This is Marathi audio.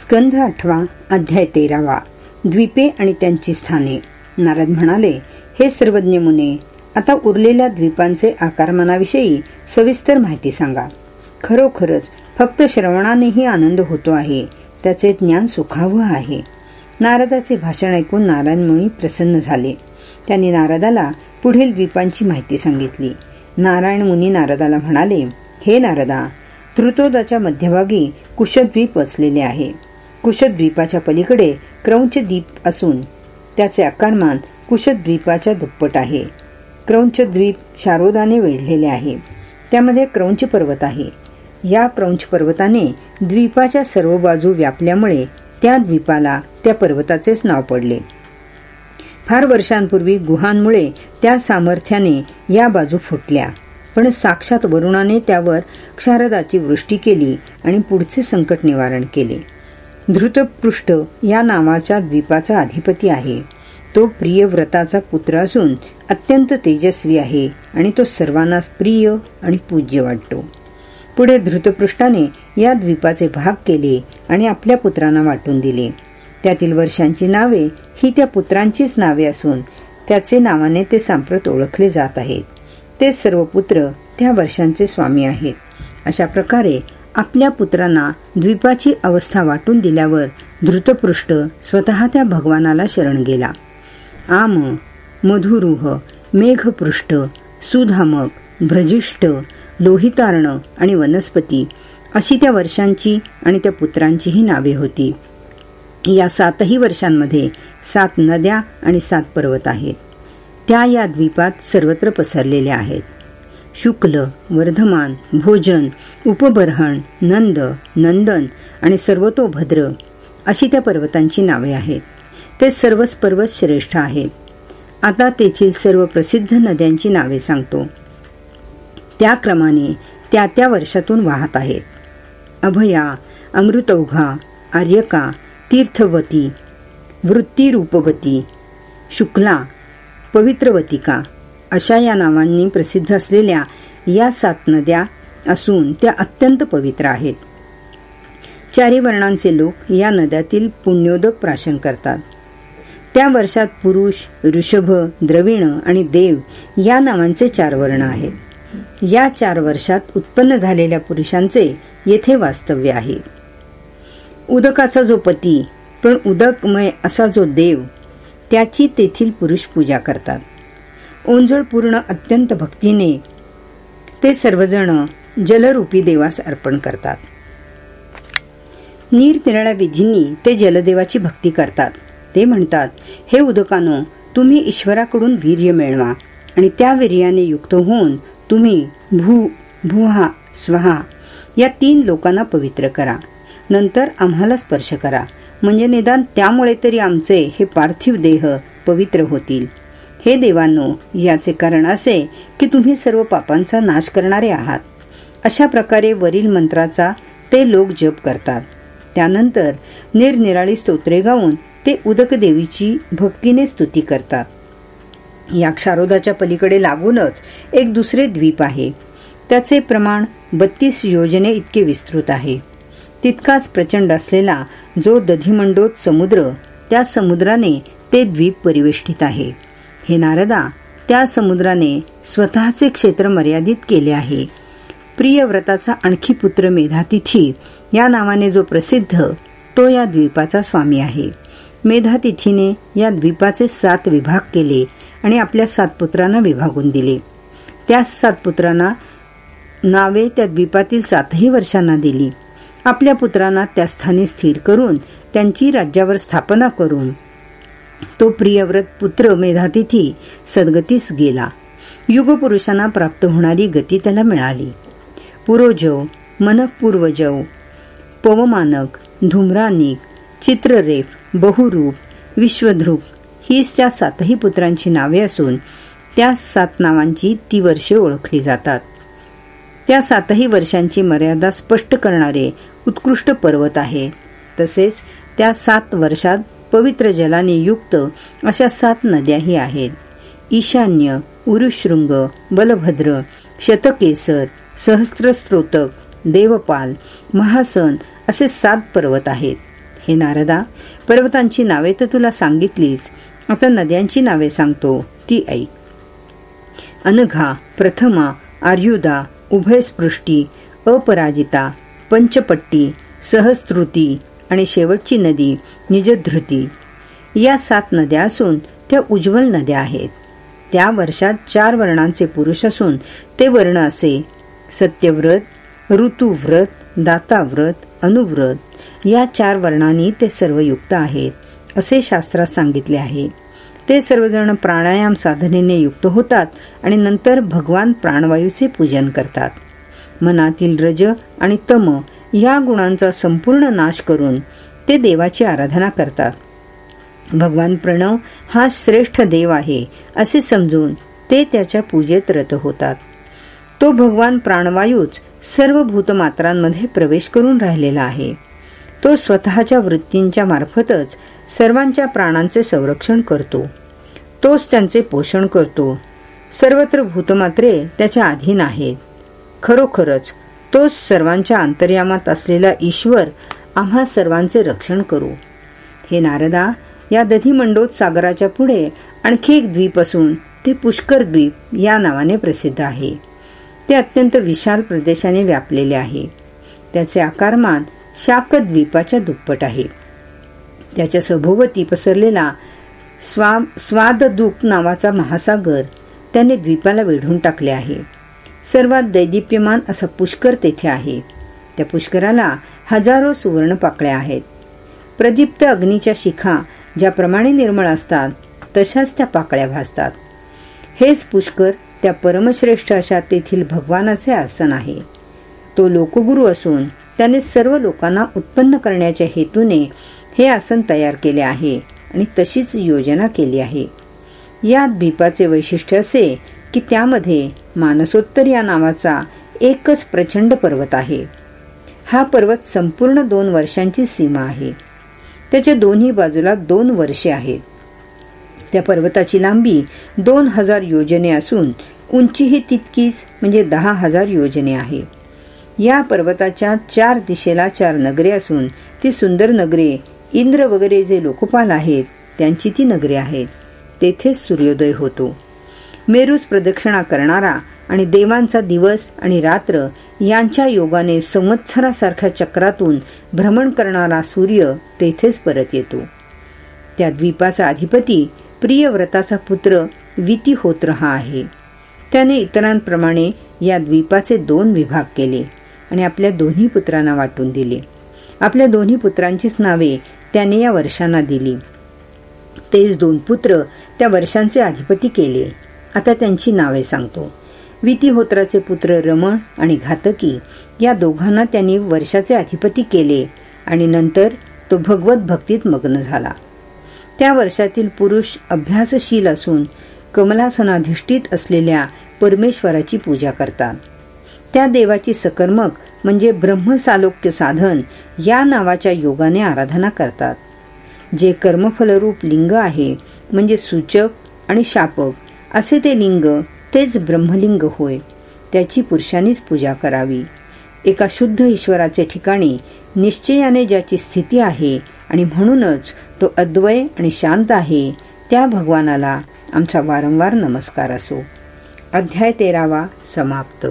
स्कंध आठवा अध्याय तेरावा. द्वीपे आणि त्यांची स्थाने. नारद म्हणाले हे सर्वज्ञ मुने आता उरलेल्या द्वीपांचे आकारमानाविषयी सविस्तर माहिती सांगा. खरोखरच फक्त श्रवणानेही आनंद होतो आहे त्याचे ज्ञान सुखावह आहे. नारदाचे भाषण ऐकून नारायण मुनी प्रसन्न झाले. त्यांनी नारदाला पुढील द्वीपांची माहिती सांगितली. नारायण मुनी नारदाला म्हणाले हे नारदा त्रुतोदाच्या मध्यभागी कुशद्वीप वसलेले आहे. कुशद्वीपाच्या पलीकडे क्रौंच द्वीप असून त्याचे आकारमान कुशद्वीपाच्या दुप्पट आहे. क्रौंच द्वीप शारोदाने वेढलेले आहे. त्यामध्ये क्रौंच पर्वत आहे. या क्रौंच पर्वताने द्वीपाच्या सर्व बाजू व्यापल्यामुळे त्या द्वीपाला त्या पर्वताचेच नाव पडले. फार वर्षांपूर्वी गुहांमुळे त्या सामर्थ्याने या बाजू फुटल्या. पण साक्षात वरुणाने त्यावर क्षारदाची वृष्टी केली आणि पुढचे संकट निवारण केले. धृतपृष्ठ या नावाच्या द्वीपाचा अधिपती आहे. तो प्रियव्रताचा पुत्र असून अत्यंत तेजस्वी आहे आणि तो सर्वांनाच प्रिय आणि पूज्य वाटतो. पुढे धृतपृष्ठाने या द्वीपाचे भाग केले आणि आपल्या पुत्रांना वाटून दिले. त्यातील वर्षांची नावे ही त्या पुत्रांचीच नावे असून त्याचे नावाने ते सांप्रत ओळखले जात आहेत. ते सर्व पुत्र त्या वर्षांचे स्वामी आहेत. अशा प्रकारे आपल्या पुत्रांना द्वीपाची अवस्था वाटून दिल्यावर धृतपृष्ठ स्वतः त्या भगवानाला शरण गेला. आम मधुरुह मेघपृष्ठ सुधामक भ्रजिष्ठ लोहितार्ण आणि वनस्पती अशी त्या वर्षांची आणि त्या पुत्रांचीही नावे होती. या सातही वर्षांमध्ये सात नद्या आणि सात पर्वत आहेत. त्या या द्वीपात सर्वत्र पसरलेल्या आहेत. शुक्ल वर्धमान भोजन उपबर्हण नंद नंदन आणि सर्वतोभद्र अशी त्या पर्वतांची नावे आहेत. ते सर्वच पर्वत श्रेष्ठ आहेत. आता तेथील सर्व प्रसिद्ध नद्यांची नावे सांगतो. त्या क्रमाने त्या त्या वर्षातून वाहत आहेत. अभया अमृतौघा आर्यका तीर्थवती वृत्तीरूपवती शुक्ला पवित्रवतिका अशा या नावांनी प्रसिद्ध असलेल्या या सात नद्या असून त्या अत्यंत पवित्र आहेत. चारी वर्णांचे लोक या नद्यातील पुण्योदक प्राशन करतात. त्या वर्षात पुरुष ऋषभ द्रविण आणि देव या नावांचे चार वर्ण आहेत. या चार वर्षात उत्पन्न झालेल्या पुरुषांचे येथे वास्तव्य आहे. उदकाचा जो पती पण उदकमय असा जो देव त्याची तेथील पुरुष पूजा करतात. ओंजळपूर्ण अत्यंत भक्तीने ते सर्वजण जलरूपी देवास अर्पण करतात. निरनिराळ्या विधींनी ते जलदेवाची भक्ती करतात. ते म्हणतात हे उदकानो तुम्ही ईश्वराकडून वीर्य मिळवा आणि त्या वीर्याने युक्त होऊन तुम्ही भू भुहा स्वहा या तीन लोकांना पवित्र करा. नंतर आम्हाला स्पर्श करा. म्हणजे निदान त्यामुळे तरी आमचे हे पार्थिव देह पवित्र होतील. हे देवांनो याचे कारण असे की तुम्ही सर्व पापांचा नाश करणारे आहात. अशा प्रकारे वरील मंत्राचा ते लोक जप करतात. त्यानंतर निरनिराळी स्तोत्रे गाऊन ते उदक देवीची भक्तीने स्तुती करतात. या क्षारोदाच्या पलीकडे लागूनच एक दुसरे द्वीप आहे. त्याचे प्रमाण बत्तीस योजने इतके विस्तृत आहे. तितकाच प्रचंड असलेला जो दधिमंडोत समुद्र त्या समुद्राने ते द्वीप परिवेष्टित आहे. हे नारदा त्या समुद्राने स्वतःचे क्षेत्र मर्यादित केले आहे. प्रियव्रताचा आणखी पुत्र मेधातिथी या नावाने जो प्रसिद्ध तो या द्वीपाचा स्वामी आहे. मेधातिथीने या द्वीपाचे सात विभाग केले आणि आपल्या सात पुत्रांना विभागून दिले. त्या सात पुत्रांना नावे त्या द्वीपातील सातही वर्षांना दिली. आपल्या पुत्रांना त्या स्थानी स्थिर करून त्यांची राज्यावर स्थापना करून तो प्रियव्रत पुत्र मेधातिथी सद्गतीस गेला. युगपुरुषांना प्राप्त होणारी गती त्याला मिळाली. पुरोजव मनपूर्वजव पवमानक धुम्रानिक चित्ररेफ बहुरूप विश्वध्रुप हीच त्या सातही पुत्रांची नावे असून त्या सात नावांची ती वर्षे ओळखली जातात. त्या सातही वर्षांची मर्यादा स्पष्ट करणारे उत्कृष्ट पर्वत आहे. तसेच त्या सात वर्षात पवित्र जलाने युक्त अशा सात नद्याही आहेत. ईशान्य उरुशृंग बलभद्र शतकेसर सहस्त्रस्त्रोतक देवपाल महासन असे सात पर्वत आहेत. हे नारदा पर्वतांची नावे तर तुला सांगितलीच. आता नद्यांची नावे सांगतो. ती ऐक. अनघा प्रथमा आर्युदा उभयस्पृष्टी अपराजिता पंचपट्टी सहस्त्रुती आणि शेवटची नदी निजधृती. या सात नद्या असून त्या उज्ज्वल नद्या आहेत. त्या वर्षात चार वर्णांचे पुरुष असून ते वर्ण असे. सत्यव्रत ऋतुव्रत दाताव्रत अनुव्रत. या चार वर्णांनी ते सर्व युक्त आहेत असे शास्त्रात सांगितले आहे. ते सर्वजण प्राणायाम साधनेने युक्त होतात आणि नंतर भगवान प्राणवायूचे पूजन करतात. मनातील रज आणि तम या गुणांचा संपूर्ण नाश करून ते देवाची आराधना करतात. भगवान प्रणव हा श्रेष्ठ देव आहे असे समजून ते त्याच्या पूजेत रत होतात. तो भगवान प्राणवायूच सर्व भूतमात्रांमध्ये प्रवेश करून राहिलेला आहे. तो स्वतःच्या वृत्तींच्या मार्फतच सर्वांच्या प्राणांचे संरक्षण करतो. तोच त्यांचे पोषण करतो. सर्वत्र भूतमात्रे त्याच्या अधीन आहेत. खरोखरच तोच सर्वांच्या अंतर्यामात असलेला ईश्वर आम्हा सर्वांचे रक्षण करू. हे नारदा या दधिमंडोत सागराच्या पुढे आणखी एक द्वीप असून ते पुष्कर द्वीप या नावाने प्रसिद्ध आहे. ते अत्यंत विशाल प्रदेशाने व्यापलेले आहे. त्याचे आकारमान शाक द्वीपाच्या दुप्पट आहे. त्याच्या सभोवती पसरलेला स्वा स्वाददूक नावाचा महासागर त्याने द्वीपाला वेढून टाकले आहे. सर्वात दैदिप्यमान असा पुष्कर तेथे आहे. त्या पुष्कराला हजारो सुवर्ण पाकळ्या आहेत. प्रदीप्त अग्नीच्या शिखा ज्याप्रमाणे निर्मळ असतात तशाच त्या पाकळ्या भासतात. हेच पुष्कर त्या परमश्रेष्ठ अशा तेथील भगवानाचे आसन आहे. तो लोकगुरु असून त्याने सर्व लोकांना उत्पन्न करण्याच्या हेतूने हे आसन तयार केले आहे आणि तशीच योजना केली आहे. यात भीपाचे वैशिष्ट्य असे की त्यामध्ये मानसोत्तर या नावाचा एकच प्रचंड पर्वत आहे. हा पर्वत संपूर्ण दोन वर्षांची सीमा आहे. त्याच्या दोन्ही बाजूला दोन वर्षे आहेत. त्या पर्वताची लांबी दोन हजार योजने असून उंचीही तितकीच म्हणजे दहा हजार योजने आहे. या पर्वताच्या चार दिशेला चार नगरे असून ती सुंदर नगरे इंद्र वगैरे जे लोकपाल आहेत त्यांची ती नगरे आहेत. तेथेच सूर्योदय होतो. मेरूस प्रदक्षिणा करणारा आणि देवांचा दिवस आणि रात्र यांच्या योगाने संवत्सरासारख्या चक्रातून भ्रमण करणारा सूर्य तेथेच परत येतो. त्या द्वीपाचा अधिपती प्रियव्रताचा पुत्र वितीहोत्र हा आहे. त्याने इतरांप्रमाणे या द्वीपाचे दोन विभाग केले आणि आपल्या दोन्ही पुत्रांना वाटून दिले. आपल्या दोन्ही पुत्रांचीच नावे त्याने या वर्षांना दिली. तेच दोन पुत्र त्या वर्षांचे अधिपती केले. आता त्यांची नावे सांगतो. वितीहोत्राचे पुत्र रमण आणि घातकी या दोघांना त्यांनी वर्षाचे अधिपती केले आणि नंतर तो भगवत भक्तीत मग्न झाला. त्या वर्षातील पुरुष अभ्यासशील असून कमलासनाधिष्ठित असलेल्या परमेश्वराची पूजा करतात. त्या देवाची सकर्मक म्हणजे ब्रह्मसालोक्य साधन या नावाच्या योगाने आराधना करतात. जे कर्मफलरूप लिंग आहे म्हणजे सूचक आणि शापक असे ते लिंग तेच ब्रह्मलिंग होय. त्याची पुरुषांनीच पूजा करावी. एका शुद्ध ईश्वराचे ठिकाणी निश्चयाने ज्याची स्थिती आहे आणि म्हणूनच तो अद्वय आणि शांत आहे त्या भगवानाला आमचा वारंवार नमस्कार असो. अध्याय तेरावा समाप्त.